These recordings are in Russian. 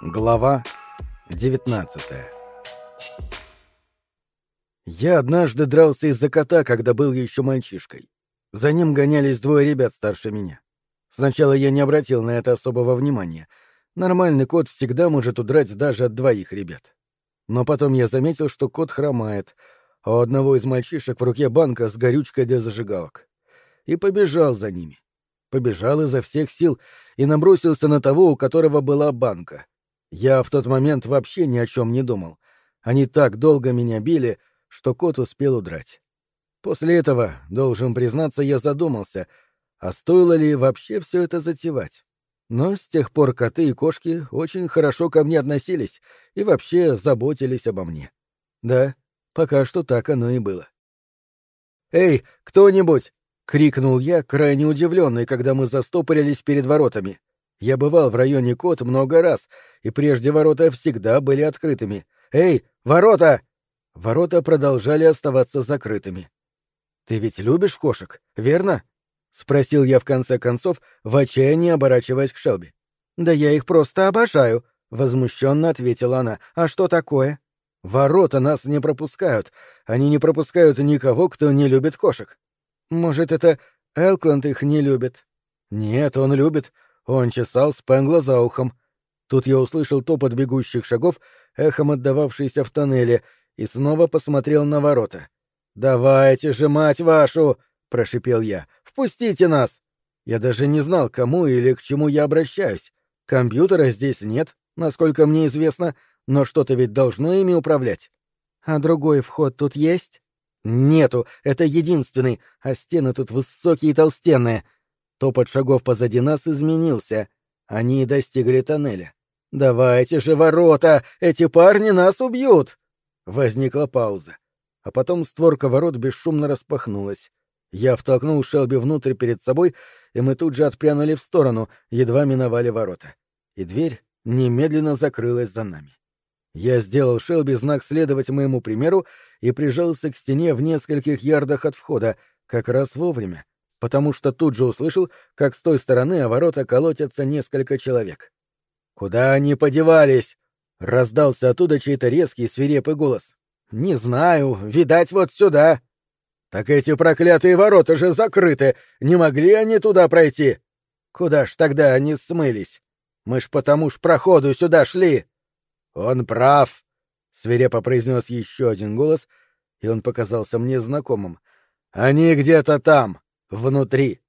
Глава 19 Я однажды дрался из-за кота, когда был еще мальчишкой. За ним гонялись двое ребят старше меня. Сначала я не обратил на это особого внимания. Нормальный кот всегда может удрать даже от двоих ребят. Но потом я заметил, что кот хромает, а у одного из мальчишек в руке банка с горючкой для зажигалок. И побежал за ними. Побежал изо всех сил и набросился на того, у которого была банка — я в тот момент вообще ни о чем не думал. Они так долго меня били, что кот успел удрать. После этого, должен признаться, я задумался, а стоило ли вообще все это затевать. Но с тех пор коты и кошки очень хорошо ко мне относились и вообще заботились обо мне. Да, пока что так оно и было. «Эй, кто-нибудь!» — крикнул я, крайне удивленный, когда мы застопорились перед воротами. Я бывал в районе Кот много раз, и прежде ворота всегда были открытыми. «Эй, ворота!» Ворота продолжали оставаться закрытыми. «Ты ведь любишь кошек, верно?» — спросил я в конце концов, в отчаянии оборачиваясь к Шелби. «Да я их просто обожаю», — возмущенно ответила она. «А что такое?» «Ворота нас не пропускают. Они не пропускают никого, кто не любит кошек». «Может, это Элкленд их не любит?» «Нет, он любит. Он чесал Спенгла за ухом. Тут я услышал топот бегущих шагов, эхом отдававшийся в тоннеле, и снова посмотрел на ворота. «Давайте же, мать вашу!» — прошипел я. «Впустите нас!» Я даже не знал, кому или к чему я обращаюсь. Компьютера здесь нет, насколько мне известно, но что-то ведь должно ими управлять. А другой вход тут есть? Нету, это единственный, а стены тут высокие и толстенные. Топот шагов позади нас изменился. Они достигли тоннеля. «Давайте же ворота! Эти парни нас убьют!» Возникла пауза. А потом створка ворот бесшумно распахнулась. Я втолкнул Шелби внутрь перед собой, и мы тут же отпрянули в сторону, едва миновали ворота. И дверь немедленно закрылась за нами. Я сделал Шелби знак следовать моему примеру и прижался к стене в нескольких ярдах от входа, как раз вовремя, потому что тут же услышал, как с той стороны о ворота колотятся несколько человек. «Куда они подевались?» — раздался оттуда чей-то резкий свирепый голос. «Не знаю, видать, вот сюда». «Так эти проклятые ворота же закрыты, не могли они туда пройти?» «Куда ж тогда они смылись? Мы ж потому ж проходу сюда шли». «Он прав», — свирепо произнес еще один голос, и он показался мне знакомым. «Они где-то там, внутри.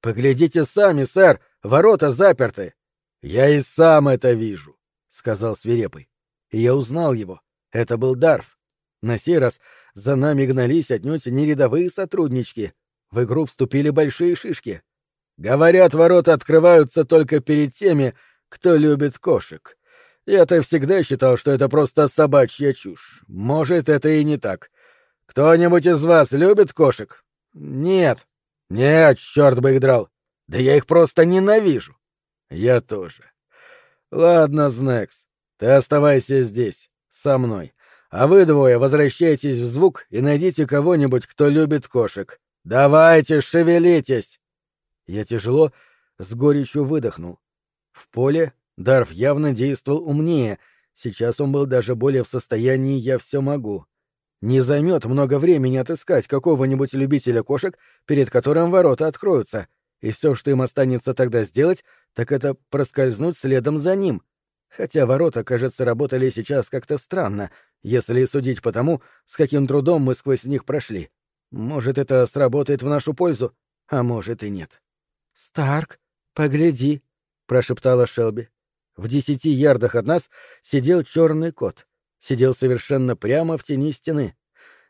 Поглядите сами, сэр, ворота заперты. Я и сам это вижу, сказал свирепый. И я узнал его. Это был Дарф. На сей раз за нами гнались отнюдь не рядовые сотруднички. В игру вступили большие шишки. Говорят, ворота открываются только перед теми, кто любит кошек. Я-то всегда считал, что это просто собачья чушь. Может, это и не так. Кто-нибудь из вас любит кошек? Нет, нет, черт бы их драл. Да я их просто ненавижу. Я тоже. Ладно, Знекс, ты оставайся здесь, со мной. А вы двое возвращайтесь в звук и найдите кого-нибудь, кто любит кошек. Давайте, шевелитесь. Я тяжело, с горечью выдохнул. В поле Дарф явно действовал умнее. Сейчас он был даже более в состоянии «я все могу». Не займет много времени отыскать какого-нибудь любителя кошек, перед которым ворота откроются, и все, что им останется тогда сделать, так это проскользнуть следом за ним. Хотя ворота, кажется, работали сейчас как-то странно, если судить по тому, с каким трудом мы сквозь них прошли. Может, это сработает в нашу пользу, а может и нет. «Старк, погляди», — прошептала Шелби. В десяти ярдах от нас сидел черный кот сидел совершенно прямо в тени стены.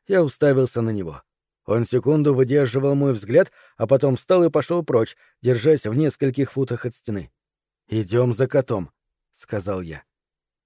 Я уставился на него. Он секунду выдерживал мой взгляд, а потом встал и пошел прочь, держась в нескольких футах от стены. «Идем за котом», — сказал я.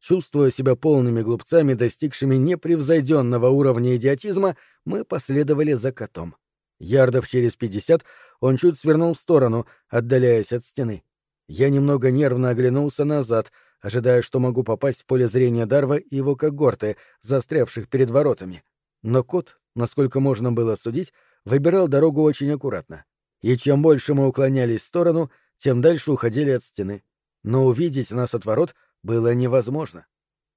Чувствуя себя полными глупцами, достигшими непревзойденного уровня идиотизма, мы последовали за котом. Ярдов через пятьдесят он чуть свернул в сторону, отдаляясь от стены. Я немного нервно оглянулся назад, ожидая, что могу попасть в поле зрения Дарва и его когорты, застрявших перед воротами. Но кот, насколько можно было судить, выбирал дорогу очень аккуратно. И чем больше мы уклонялись в сторону, тем дальше уходили от стены. Но увидеть нас от ворот было невозможно.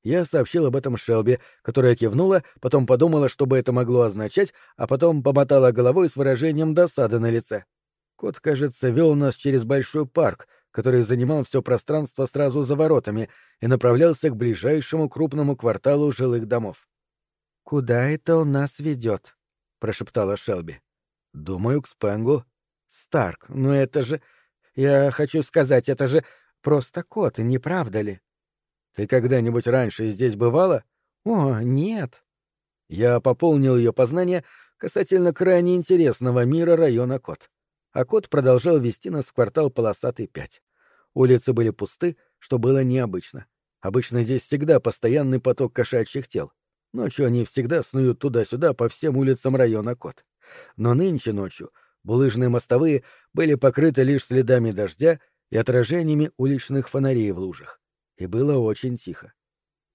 Я сообщил об этом Шелби, которая кивнула, потом подумала, что бы это могло означать, а потом помотала головой с выражением досады на лице. Кот, кажется, вел нас через большой парк, который занимал все пространство сразу за воротами и направлялся к ближайшему крупному кварталу жилых домов. «Куда это он нас ведет?» — прошептала Шелби. «Думаю, к Спенглу». «Старк, ну это же... Я хочу сказать, это же просто кот, не правда ли?» «Ты когда-нибудь раньше здесь бывала?» «О, нет». Я пополнил ее познание касательно крайне интересного мира района Кот. А Кот продолжал вести нас в квартал Полосатый 5. Улицы были пусты, что было необычно. Обычно здесь всегда постоянный поток кошачьих тел. Ночью они всегда снуют туда-сюда по всем улицам района Кот. Но нынче ночью булыжные мостовые были покрыты лишь следами дождя и отражениями уличных фонарей в лужах и было очень тихо.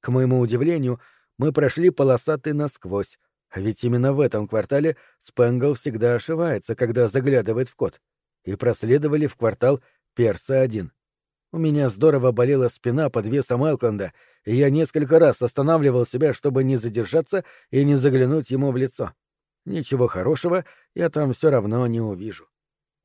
К моему удивлению, мы прошли полосатый насквозь, а ведь именно в этом квартале Спенгл всегда ошивается, когда заглядывает в код, и проследовали в квартал Перса-1. У меня здорово болела спина под весом Элконда, и я несколько раз останавливал себя, чтобы не задержаться и не заглянуть ему в лицо. Ничего хорошего я там все равно не увижу.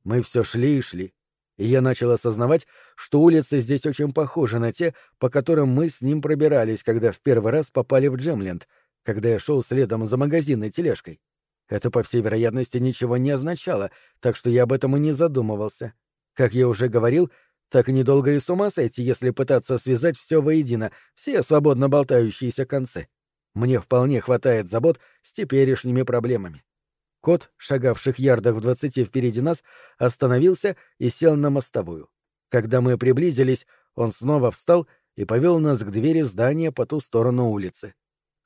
Мы все шли и шли и я начал осознавать, что улицы здесь очень похожи на те, по которым мы с ним пробирались, когда в первый раз попали в Джемленд, когда я шел следом за магазинной тележкой. Это, по всей вероятности, ничего не означало, так что я об этом и не задумывался. Как я уже говорил, так недолго и с ума сойти, если пытаться связать все воедино, все свободно болтающиеся концы. Мне вполне хватает забот с теперешними проблемами. Кот, шагавших ярдах в двадцати впереди нас, остановился и сел на мостовую. Когда мы приблизились, он снова встал и повел нас к двери здания по ту сторону улицы.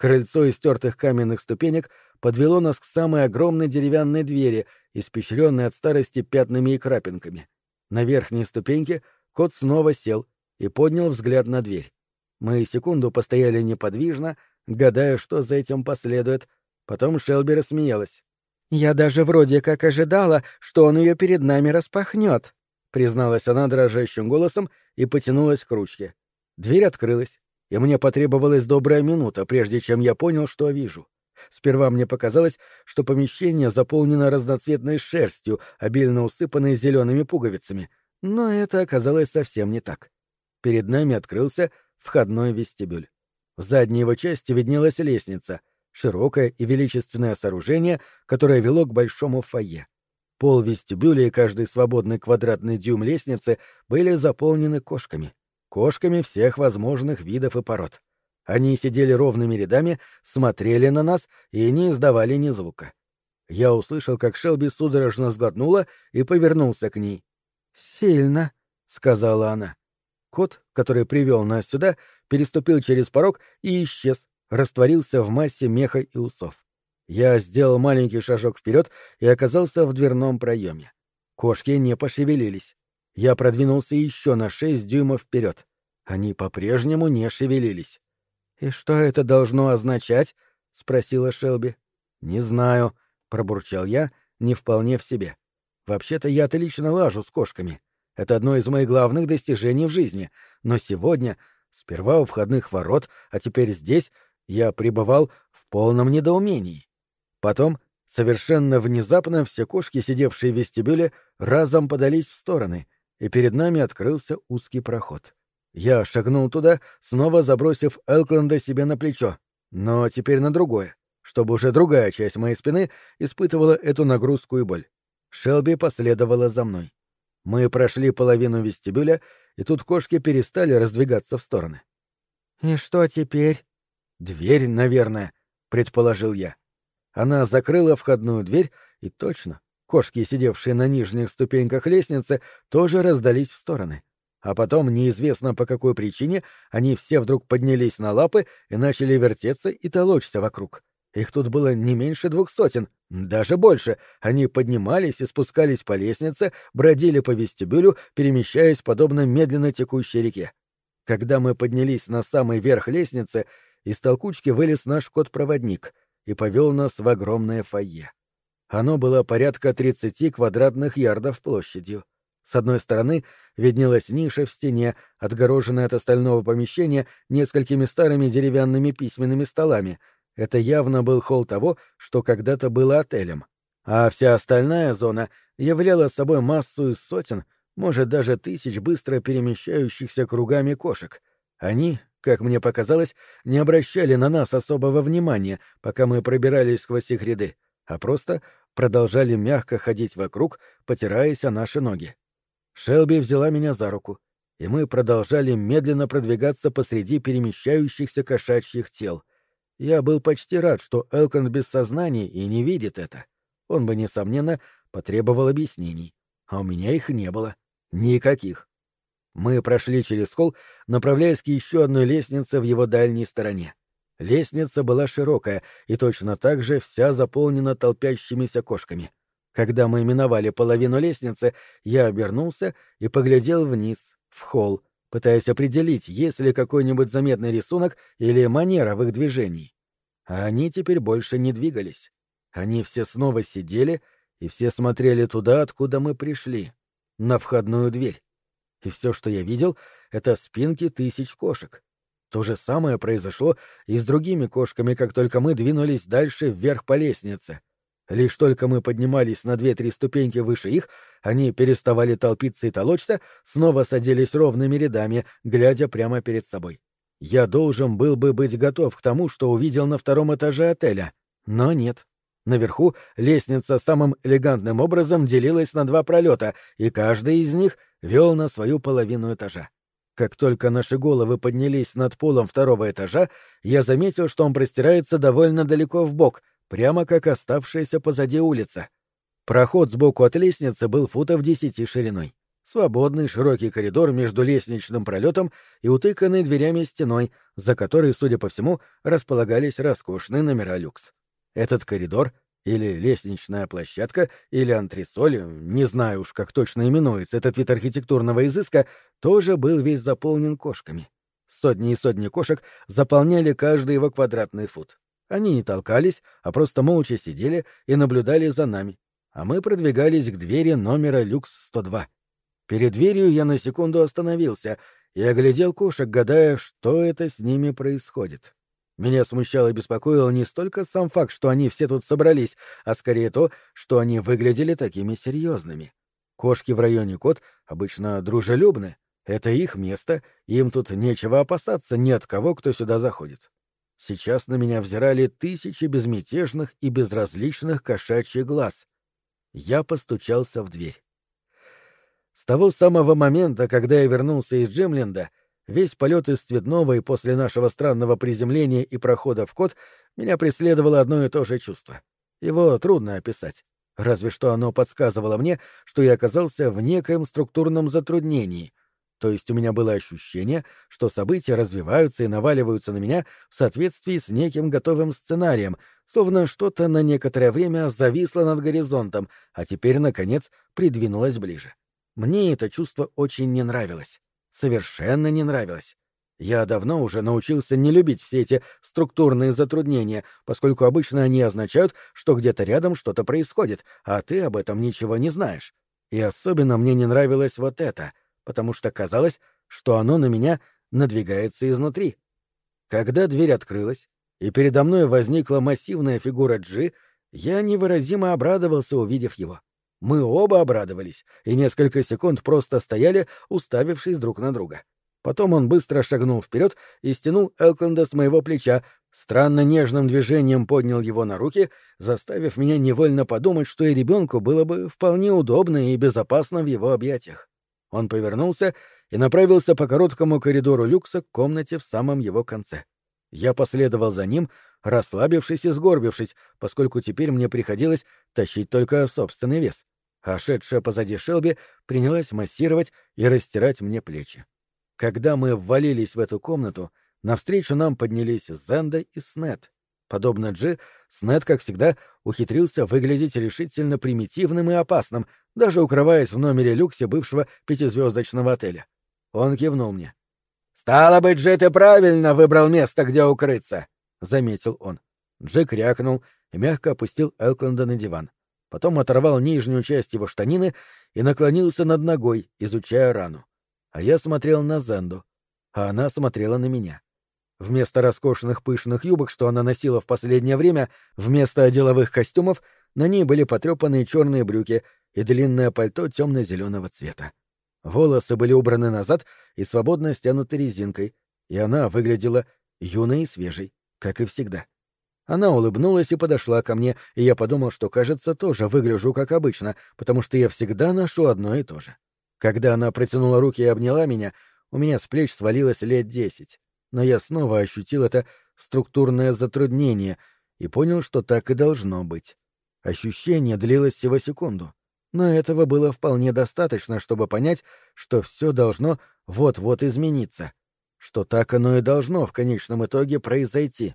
Крыльцо из стертых каменных ступенек подвело нас к самой огромной деревянной двери, испещренной от старости пятнами и крапинками. На верхней ступеньке кот снова сел и поднял взгляд на дверь. Мы секунду постояли неподвижно, гадая, что за этим последует. Потом Шелби рассмеялась. «Я даже вроде как ожидала, что он ее перед нами распахнет», — призналась она дрожащим голосом и потянулась к ручке. Дверь открылась, и мне потребовалась добрая минута, прежде чем я понял, что вижу. Сперва мне показалось, что помещение заполнено разноцветной шерстью, обильно усыпанной зелеными пуговицами, но это оказалось совсем не так. Перед нами открылся входной вестибюль. В задней его части виднелась лестница — широкое и величественное сооружение, которое вело к большому фойе. Пол вестибюля и каждый свободный квадратный дюйм лестницы были заполнены кошками. Кошками всех возможных видов и пород. Они сидели ровными рядами, смотрели на нас и не издавали ни звука. Я услышал, как Шелби судорожно сглотнула и повернулся к ней. «Сильно», — сказала она. Кот, который привел нас сюда, переступил через порог и исчез, растворился в массе меха и усов. Я сделал маленький шажок вперед и оказался в дверном проеме. Кошки не пошевелились. Я продвинулся еще на шесть дюймов вперед. Они по-прежнему не шевелились. «И что это должно означать?» — спросила Шелби. «Не знаю», — пробурчал я, не вполне в себе. «Вообще-то я отлично лажу с кошками. Это одно из моих главных достижений в жизни. Но сегодня, сперва у входных ворот, а теперь здесь, я пребывал в полном недоумении. Потом, совершенно внезапно, все кошки, сидевшие в вестибюле, разом подались в стороны, и перед нами открылся узкий проход. Я шагнул туда, снова забросив Элкленда себе на плечо, но теперь на другое, чтобы уже другая часть моей спины испытывала эту нагрузку и боль. Шелби последовала за мной. Мы прошли половину вестибюля, и тут кошки перестали раздвигаться в стороны. «И что теперь?» «Дверь, наверное», — предположил я. Она закрыла входную дверь, и точно, кошки, сидевшие на нижних ступеньках лестницы, тоже раздались в стороны. А потом, неизвестно по какой причине, они все вдруг поднялись на лапы и начали вертеться и толочься вокруг. Их тут было не меньше двух сотен, даже больше. Они поднимались и спускались по лестнице, бродили по вестибюлю, перемещаясь подобно медленно текущей реке. Когда мы поднялись на самый верх лестницы, из толкучки вылез наш кот-проводник и повел нас в огромное фойе. Оно было порядка 30 квадратных ярдов площадью. С одной стороны виднелась ниша в стене, отгороженная от остального помещения несколькими старыми деревянными письменными столами. Это явно был холл того, что когда-то было отелем. А вся остальная зона являла собой массу из сотен, может, даже тысяч быстро перемещающихся кругами кошек. Они, как мне показалось, не обращали на нас особого внимания, пока мы пробирались сквозь их ряды, а просто продолжали мягко ходить вокруг, потираясь о наши ноги. Шелби взяла меня за руку, и мы продолжали медленно продвигаться посреди перемещающихся кошачьих тел. Я был почти рад, что Элкон без сознания и не видит это. Он бы, несомненно, потребовал объяснений. А у меня их не было. Никаких. Мы прошли через холл, направляясь к еще одной лестнице в его дальней стороне. Лестница была широкая и точно так же вся заполнена толпящимися кошками. Когда мы миновали половину лестницы, я обернулся и поглядел вниз, в холл, пытаясь определить, есть ли какой-нибудь заметный рисунок или манера в их движении. А они теперь больше не двигались. Они все снова сидели и все смотрели туда, откуда мы пришли, на входную дверь. И все, что я видел, — это спинки тысяч кошек. То же самое произошло и с другими кошками, как только мы двинулись дальше вверх по лестнице — Лишь только мы поднимались на две-три ступеньки выше их, они переставали толпиться и толочься, снова садились ровными рядами, глядя прямо перед собой. Я должен был бы быть готов к тому, что увидел на втором этаже отеля. Но нет. Наверху лестница самым элегантным образом делилась на два пролета, и каждый из них вел на свою половину этажа. Как только наши головы поднялись над полом второго этажа, я заметил, что он простирается довольно далеко в бок, прямо как оставшаяся позади улица. Проход сбоку от лестницы был футов десяти шириной. Свободный широкий коридор между лестничным пролетом и утыканной дверями стеной, за которой, судя по всему, располагались роскошные номера люкс. Этот коридор, или лестничная площадка, или антресоль, не знаю уж, как точно именуется этот вид архитектурного изыска, тоже был весь заполнен кошками. Сотни и сотни кошек заполняли каждый его квадратный фут. Они не толкались, а просто молча сидели и наблюдали за нами, а мы продвигались к двери номера люкс-102. Перед дверью я на секунду остановился и оглядел кошек, гадая, что это с ними происходит. Меня смущал и беспокоил не столько сам факт, что они все тут собрались, а скорее то, что они выглядели такими серьезными. Кошки в районе кот обычно дружелюбны. Это их место, им тут нечего опасаться ни от кого, кто сюда заходит. Сейчас на меня взирали тысячи безмятежных и безразличных кошачьих глаз. Я постучался в дверь. С того самого момента, когда я вернулся из Джемленда, весь полет из Цветного и после нашего странного приземления и прохода в кот меня преследовало одно и то же чувство. Его трудно описать. Разве что оно подсказывало мне, что я оказался в некоем структурном затруднении — то есть у меня было ощущение, что события развиваются и наваливаются на меня в соответствии с неким готовым сценарием, словно что-то на некоторое время зависло над горизонтом, а теперь, наконец, придвинулось ближе. Мне это чувство очень не нравилось. Совершенно не нравилось. Я давно уже научился не любить все эти структурные затруднения, поскольку обычно они означают, что где-то рядом что-то происходит, а ты об этом ничего не знаешь. И особенно мне не нравилось вот это — потому что казалось, что оно на меня надвигается изнутри. Когда дверь открылась, и передо мной возникла массивная фигура Джи, я невыразимо обрадовался, увидев его. Мы оба обрадовались и несколько секунд просто стояли, уставившись друг на друга. Потом он быстро шагнул вперед и стянул Элкленда с моего плеча, странно нежным движением поднял его на руки, заставив меня невольно подумать, что и ребенку было бы вполне удобно и безопасно в его объятиях. Он повернулся и направился по короткому коридору люкса к комнате в самом его конце. Я последовал за ним, расслабившись и сгорбившись, поскольку теперь мне приходилось тащить только собственный вес. А шедшая позади Шелби принялась массировать и растирать мне плечи. Когда мы ввалились в эту комнату, навстречу нам поднялись Зенда и Снет. Подобно Джи, Снет, как всегда, ухитрился выглядеть решительно примитивным и опасным, даже укрываясь в номере люксе бывшего пятизвездочного отеля. Он кивнул мне. «Стало быть, Джи, ты правильно выбрал место, где укрыться», — заметил он. Джек рякнул и мягко опустил Элкленда на диван. Потом оторвал нижнюю часть его штанины и наклонился над ногой, изучая рану. А я смотрел на Зенду, а она смотрела на меня. Вместо роскошных пышных юбок, что она носила в последнее время, вместо деловых костюмов, на ней были потрепанные черные брюки и длинное пальто темно-зеленого цвета. Волосы были убраны назад и свободно стянуты резинкой, и она выглядела юной и свежей, как и всегда. Она улыбнулась и подошла ко мне, и я подумал, что, кажется, тоже выгляжу как обычно, потому что я всегда ношу одно и то же. Когда она протянула руки и обняла меня, у меня с плеч свалилось лет десять. Но я снова ощутил это структурное затруднение и понял, что так и должно быть. Ощущение длилось всего секунду, но этого было вполне достаточно, чтобы понять, что все должно вот-вот измениться, что так оно и должно в конечном итоге произойти.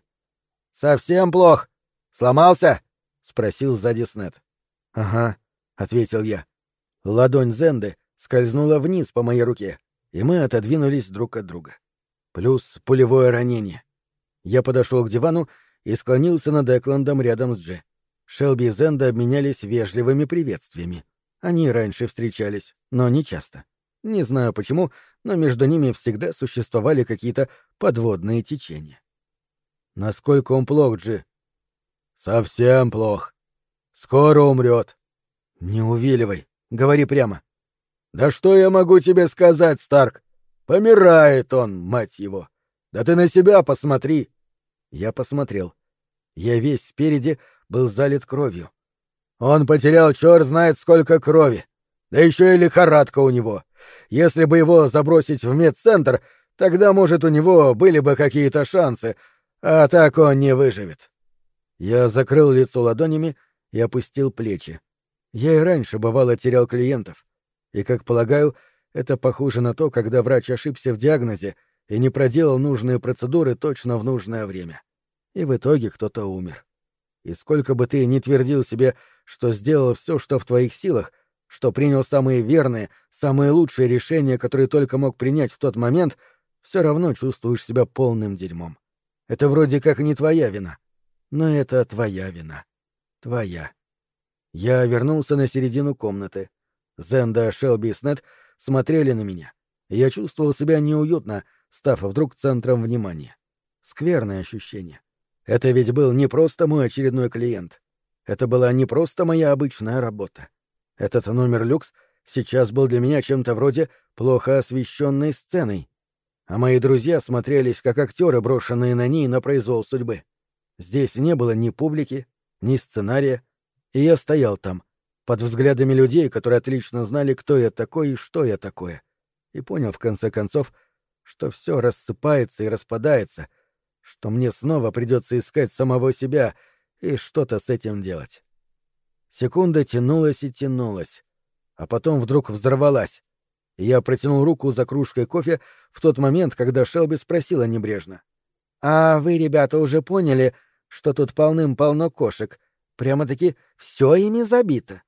«Совсем плох! Сломался?» — спросил сзади Снет. «Ага», — ответил я. Ладонь Зенды скользнула вниз по моей руке, и мы отодвинулись друг от друга. Плюс пулевое ранение. Я подошел к дивану и склонился над Экландом рядом с Дже. Шелби и Зенда обменялись вежливыми приветствиями. Они раньше встречались, но не часто. Не знаю почему, но между ними всегда существовали какие-то подводные течения. Насколько он плох, Джи? Совсем плох. Скоро умрет. Не увиливай. Говори прямо. Да что я могу тебе сказать, Старк? Помирает он, мать его. Да ты на себя посмотри. Я посмотрел. Я весь спереди был залит кровью. Он потерял черт знает сколько крови. Да еще и лихорадка у него. Если бы его забросить в медцентр, тогда, может, у него были бы какие-то шансы, а так он не выживет. Я закрыл лицо ладонями и опустил плечи. Я и раньше, бывало, терял клиентов. И, как полагаю, это похоже на то, когда врач ошибся в диагнозе и не проделал нужные процедуры точно в нужное время. И в итоге кто-то умер. И сколько бы ты ни твердил себе, что сделал все, что в твоих силах, что принял самые верные, самые лучшие решения, которые только мог принять в тот момент, все равно чувствуешь себя полным дерьмом. Это вроде как не твоя вина. Но это твоя вина. Твоя. Я вернулся на середину комнаты. Зенда, Шелби и Снет смотрели на меня. я чувствовал себя неуютно, став вдруг центром внимания. Скверное ощущение. Это ведь был не просто мой очередной клиент. Это была не просто моя обычная работа. Этот номер люкс сейчас был для меня чем-то вроде плохо освещенной сценой, а мои друзья смотрелись как актеры, брошенные на ней на произвол судьбы. Здесь не было ни публики, ни сценария, и я стоял там, под взглядами людей, которые отлично знали, кто я такой и что я такое, и понял в конце концов, что все рассыпается и распадается, что мне снова придется искать самого себя и что-то с этим делать. Секунда тянулась и тянулась, а потом вдруг взорвалась, я протянул руку за кружкой кофе в тот момент, когда Шелби спросила небрежно. «А вы, ребята, уже поняли, что тут полным-полно кошек? Прямо-таки все ими забито».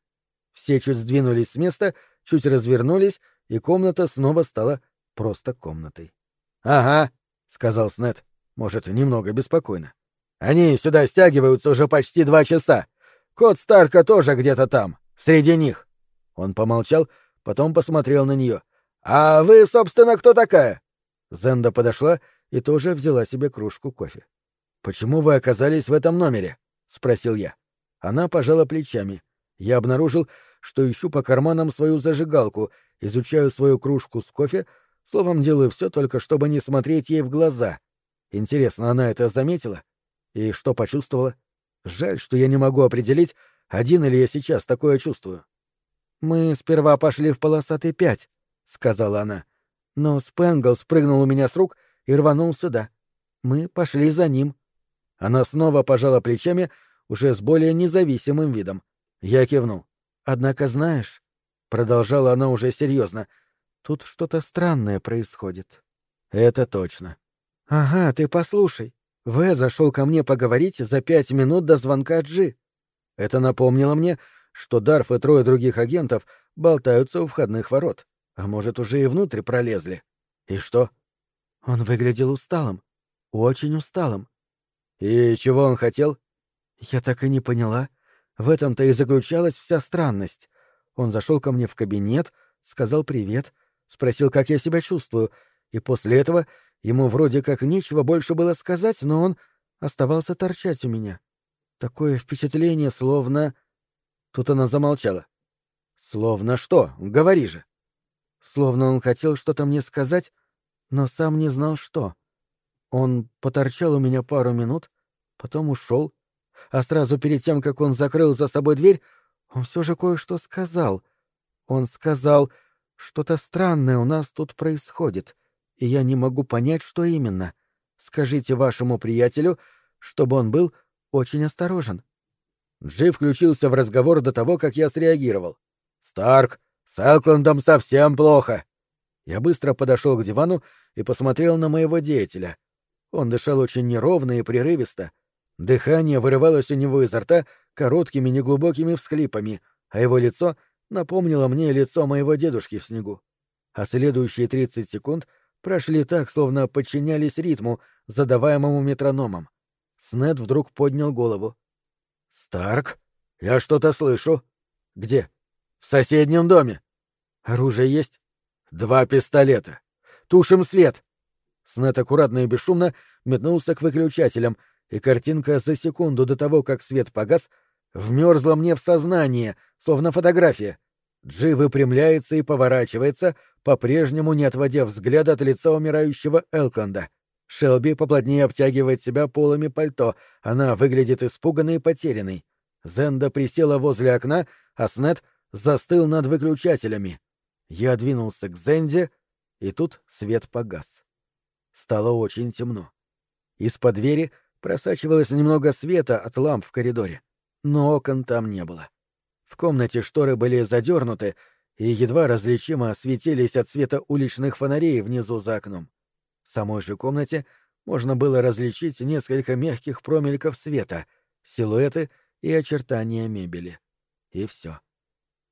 Все чуть сдвинулись с места, чуть развернулись, и комната снова стала просто комнатой. «Ага», — сказал Снет, может, немного беспокойно. «Они сюда стягиваются уже почти два часа. Кот Старка тоже где-то там, среди них». Он помолчал, потом посмотрел на нее. «А вы, собственно, кто такая?» Зенда подошла и тоже взяла себе кружку кофе. «Почему вы оказались в этом номере?» — спросил я. Она пожала плечами. Я обнаружил, что ищу по карманам свою зажигалку, изучаю свою кружку с кофе, словом, делаю все только, чтобы не смотреть ей в глаза. Интересно, она это заметила? И что почувствовала? Жаль, что я не могу определить, один или я сейчас такое чувствую. «Мы сперва пошли в полосатый пять», — сказала она. «Но Спенгл спрыгнул у меня с рук и рванул сюда. Мы пошли за ним». Она снова пожала плечами, уже с более независимым видом. Я кивнул. «Однако знаешь...» — продолжала она уже серьезно. «Тут что-то странное происходит». «Это точно». «Ага, ты послушай. В зашел ко мне поговорить за пять минут до звонка Джи». Это напомнило мне, что Дарф и трое других агентов болтаются у входных ворот, а может, уже и внутрь пролезли. И что? Он выглядел усталым, очень усталым. И чего он хотел? Я так и не поняла. В этом-то и заключалась вся странность. Он зашел ко мне в кабинет, сказал привет, спросил, как я себя чувствую, и после этого ему вроде как нечего больше было сказать, но он оставался торчать у меня. Такое впечатление, словно... Тут она замолчала. Словно что? Говори же. Словно он хотел что-то мне сказать, но сам не знал что. Он поторчал у меня пару минут, потом ушел, а сразу перед тем, как он закрыл за собой дверь, он все же кое-что сказал. Он сказал, что-то странное у нас тут происходит, и я не могу понять, что именно. Скажите вашему приятелю, чтобы он был очень осторожен. Джи включился в разговор до того, как я среагировал. «Старк, с Элкландом совсем плохо!» Я быстро подошел к дивану и посмотрел на моего деятеля. Он дышал очень неровно и прерывисто. Дыхание вырывалось у него изо рта короткими неглубокими всхлипами, а его лицо напомнило мне лицо моего дедушки в снегу. А следующие тридцать секунд прошли так, словно подчинялись ритму, задаваемому метрономом. Снед вдруг поднял голову. «Старк, я что-то слышу». «Где?» «В соседнем доме». «Оружие есть?» «Два пистолета. Тушим свет». Снед аккуратно и бесшумно метнулся к выключателям, и картинка за секунду до того, как свет погас, вмерзла мне в сознание, словно фотография. Джи выпрямляется и поворачивается, по-прежнему не отводя взгляд от лица умирающего Элконда. Шелби поплотнее обтягивает себя полами пальто, она выглядит испуганной и потерянной. Зенда присела возле окна, а Снет застыл над выключателями. Я двинулся к Зенде, и тут свет погас. Стало очень темно. Из-под двери просачивалось немного света от ламп в коридоре, но окон там не было. В комнате шторы были задернуты и едва различимо светились от света уличных фонарей внизу за окном. В самой же комнате можно было различить несколько мягких промельков света, силуэты и очертания мебели. И все.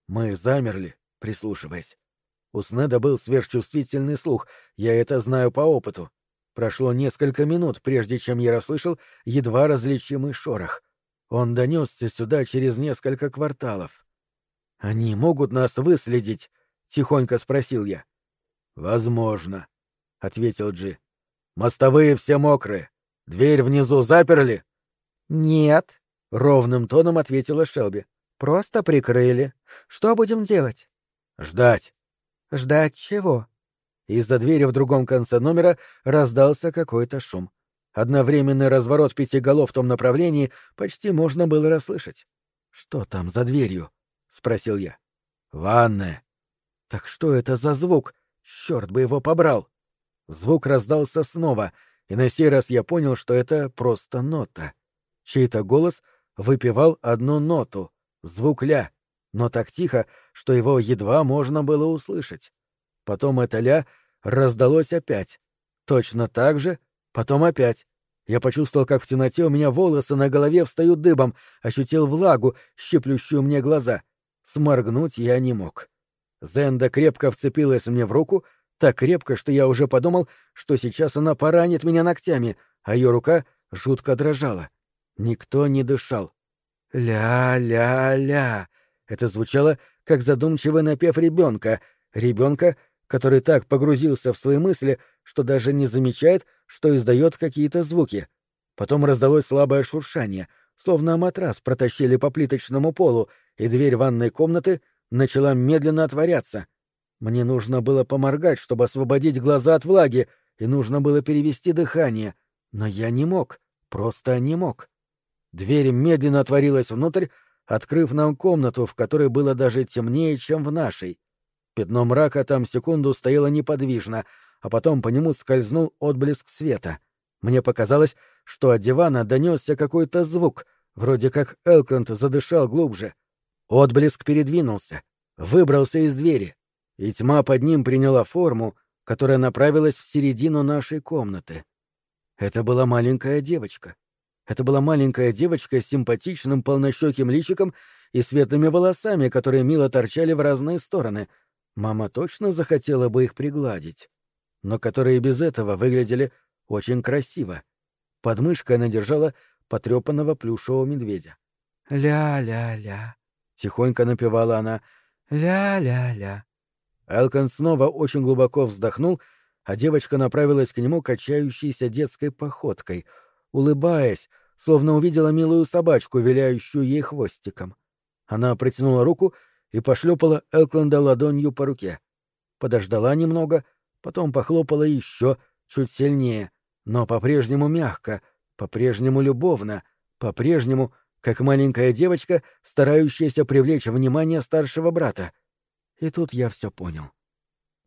Мы замерли, прислушиваясь. У Снеда был сверхчувствительный слух, я это знаю по опыту. Прошло несколько минут, прежде чем я расслышал едва различимый шорох. Он донесся сюда через несколько кварталов. «Они могут нас выследить?» — тихонько спросил я. «Возможно», — ответил Джи. «Мостовые все мокрые. Дверь внизу заперли?» «Нет», — ровным тоном ответила Шелби. «Просто прикрыли. Что будем делать?» «Ждать». «Ждать чего?» Из-за двери в другом конце номера раздался какой-то шум. Одновременный разворот пяти голов в том направлении почти можно было расслышать. «Что там за дверью?» — спросил я. «Ванная». «Так что это за звук? Черт бы его побрал!» Звук раздался снова, и на сей раз я понял, что это просто нота. Чей-то голос выпивал одну ноту — звук «ля», но так тихо, что его едва можно было услышать. Потом это ля раздалось опять. Точно так же, потом опять. Я почувствовал, как в темноте у меня волосы на голове встают дыбом, ощутил влагу, щиплющую мне глаза. Сморгнуть я не мог. Зенда крепко вцепилась мне в руку, так крепко, что я уже подумал, что сейчас она поранит меня ногтями, а ее рука жутко дрожала. Никто не дышал. «Ля-ля-ля!» Это звучало, как задумчивый напев ребенка, ребенка, который так погрузился в свои мысли, что даже не замечает, что издает какие-то звуки. Потом раздалось слабое шуршание, словно матрас протащили по плиточному полу, и дверь ванной комнаты начала медленно отворяться. Мне нужно было поморгать, чтобы освободить глаза от влаги, и нужно было перевести дыхание, но я не мог, просто не мог. Дверь медленно отворилась внутрь, открыв нам комнату, в которой было даже темнее, чем в нашей. Пятно мрака там секунду стояло неподвижно, а потом по нему скользнул отблеск света. Мне показалось, что от дивана донесся какой-то звук, вроде как Элконд задышал глубже. Отблеск передвинулся, выбрался из двери, и тьма под ним приняла форму, которая направилась в середину нашей комнаты. Это была маленькая девочка. Это была маленькая девочка с симпатичным полнощеким личиком и светлыми волосами, которые мило торчали в разные стороны — Мама точно захотела бы их пригладить, но которые без этого выглядели очень красиво. Под мышкой она держала потрепанного плюшевого медведя. «Ля-ля-ля», — тихонько напевала она, Ля-ля-ля. Элкон снова очень глубоко вздохнул, а девочка направилась к нему качающейся детской походкой, улыбаясь, словно увидела милую собачку, виляющую ей хвостиком. Она протянула руку и пошлепала Элкленда ладонью по руке. Подождала немного, потом похлопала еще, чуть сильнее, но по-прежнему мягко, по-прежнему любовно, по-прежнему, как маленькая девочка, старающаяся привлечь внимание старшего брата. И тут я все понял.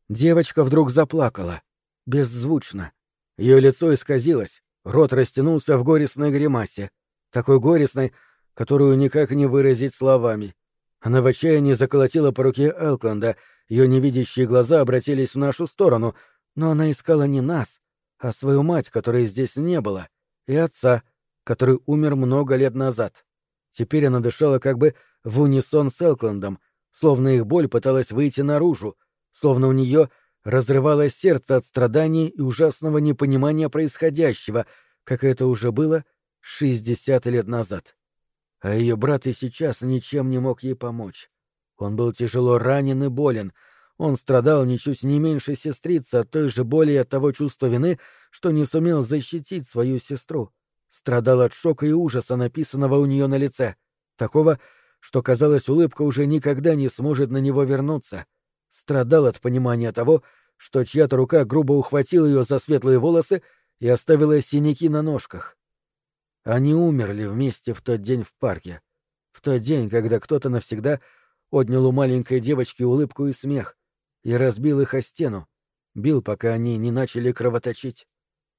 Девочка вдруг заплакала, беззвучно. Ее лицо исказилось, рот растянулся в горестной гримасе, такой горестной, которую никак не выразить словами. Она в отчаянии заколотила по руке Элкленда, ее невидящие глаза обратились в нашу сторону, но она искала не нас, а свою мать, которой здесь не было, и отца, который умер много лет назад. Теперь она дышала как бы в унисон с Элклендом, словно их боль пыталась выйти наружу, словно у нее разрывалось сердце от страданий и ужасного непонимания происходящего, как это уже было шестьдесят лет назад. А ее брат и сейчас ничем не мог ей помочь. Он был тяжело ранен и болен. Он страдал ничуть не меньше сестрицы от той же боли и от того чувства вины, что не сумел защитить свою сестру. Страдал от шока и ужаса, написанного у нее на лице. Такого, что, казалось, улыбка уже никогда не сможет на него вернуться. Страдал от понимания того, что чья-то рука грубо ухватила ее за светлые волосы и оставила синяки на ножках. Они умерли вместе в тот день в парке. В тот день, когда кто-то навсегда отнял у маленькой девочки улыбку и смех и разбил их о стену. Бил, пока они не начали кровоточить.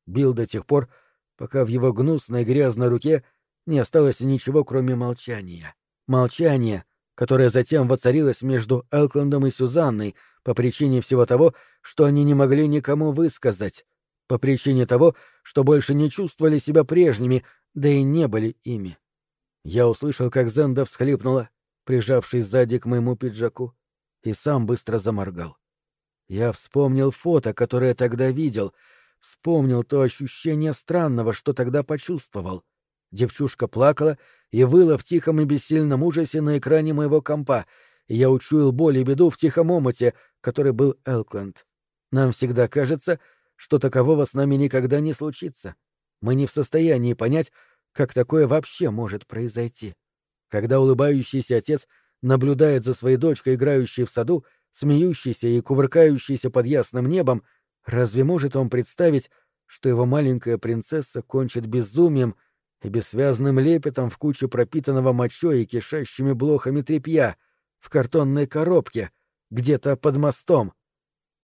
Бил до тех пор, пока в его гнусной грязной руке не осталось ничего, кроме молчания. Молчание, которое затем воцарилось между Элклендом и Сюзанной по причине всего того, что они не могли никому высказать, по причине того, что больше не чувствовали себя прежними, да и не были ими. Я услышал, как Зенда всхлипнула, прижавшись сзади к моему пиджаку, и сам быстро заморгал. Я вспомнил фото, которое тогда видел, вспомнил то ощущение странного, что тогда почувствовал. Девчушка плакала и выла в тихом и бессильном ужасе на экране моего компа, и я учуял боль и беду в тихом омуте, который был Элкленд. Нам всегда кажется, что такового с нами никогда не случится. Мы не в состоянии понять, как такое вообще может произойти. Когда улыбающийся отец наблюдает за своей дочкой, играющей в саду, смеющейся и кувыркающейся под ясным небом, разве может он представить, что его маленькая принцесса кончит безумием и бессвязным лепетом в куче пропитанного мочой и кишащими блохами тряпья в картонной коробке, где-то под мостом?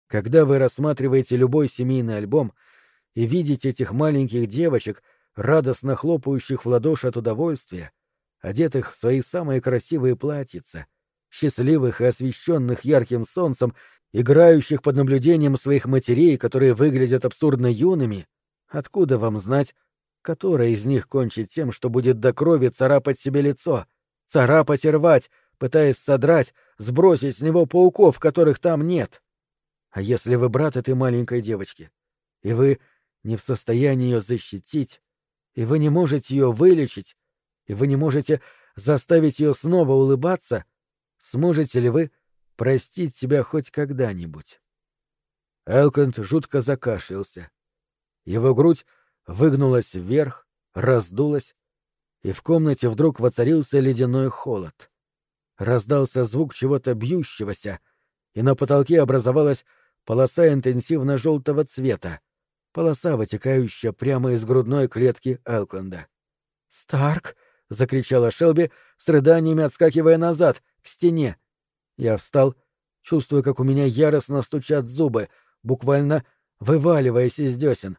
Когда вы рассматриваете любой семейный альбом и видите этих маленьких девочек, радостно хлопающих в ладоши от удовольствия, одетых в свои самые красивые платьица, счастливых и освещенных ярким солнцем, играющих под наблюдением своих матерей, которые выглядят абсурдно юными, откуда вам знать, которая из них кончит тем, что будет до крови царапать себе лицо, царапать и рвать, пытаясь содрать, сбросить с него пауков, которых там нет? А если вы брат этой маленькой девочки, и вы не в состоянии ее защитить, и вы не можете ее вылечить, и вы не можете заставить ее снова улыбаться, сможете ли вы простить себя хоть когда-нибудь? Элконд жутко закашлялся. Его грудь выгнулась вверх, раздулась, и в комнате вдруг воцарился ледяной холод. Раздался звук чего-то бьющегося, и на потолке образовалась полоса интенсивно-желтого цвета, полоса, вытекающая прямо из грудной клетки Элконда. «Старк!» — закричала Шелби, с рыданиями отскакивая назад, к стене. Я встал, чувствуя, как у меня яростно стучат зубы, буквально вываливаясь из десен.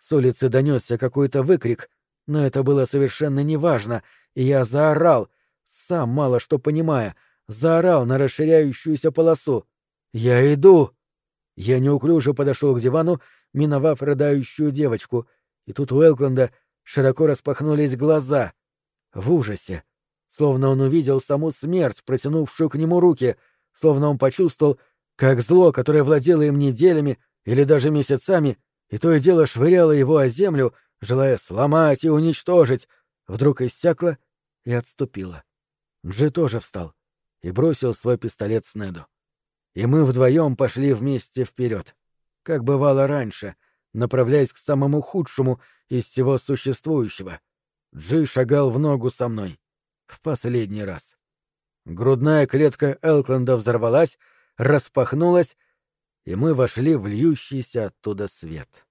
С улицы донесся какой-то выкрик, но это было совершенно неважно, и я заорал, сам мало что понимая, заорал на расширяющуюся полосу. «Я иду!» Я неуклюже подошел к дивану, миновав рыдающую девочку, и тут у Элкленда широко распахнулись глаза. В ужасе. Словно он увидел саму смерть, протянувшую к нему руки, словно он почувствовал, как зло, которое владело им неделями или даже месяцами, и то и дело швыряло его о землю, желая сломать и уничтожить, вдруг иссякло и отступило. Джи тоже встал. и бросил свой пистолет Снеду. И мы вдвоем пошли вместе вперед, как бывало раньше, направляясь к самому худшему из всего существующего. Джи шагал в ногу со мной. В последний раз. Грудная клетка Элкленда взорвалась, распахнулась, и мы вошли в льющийся оттуда свет.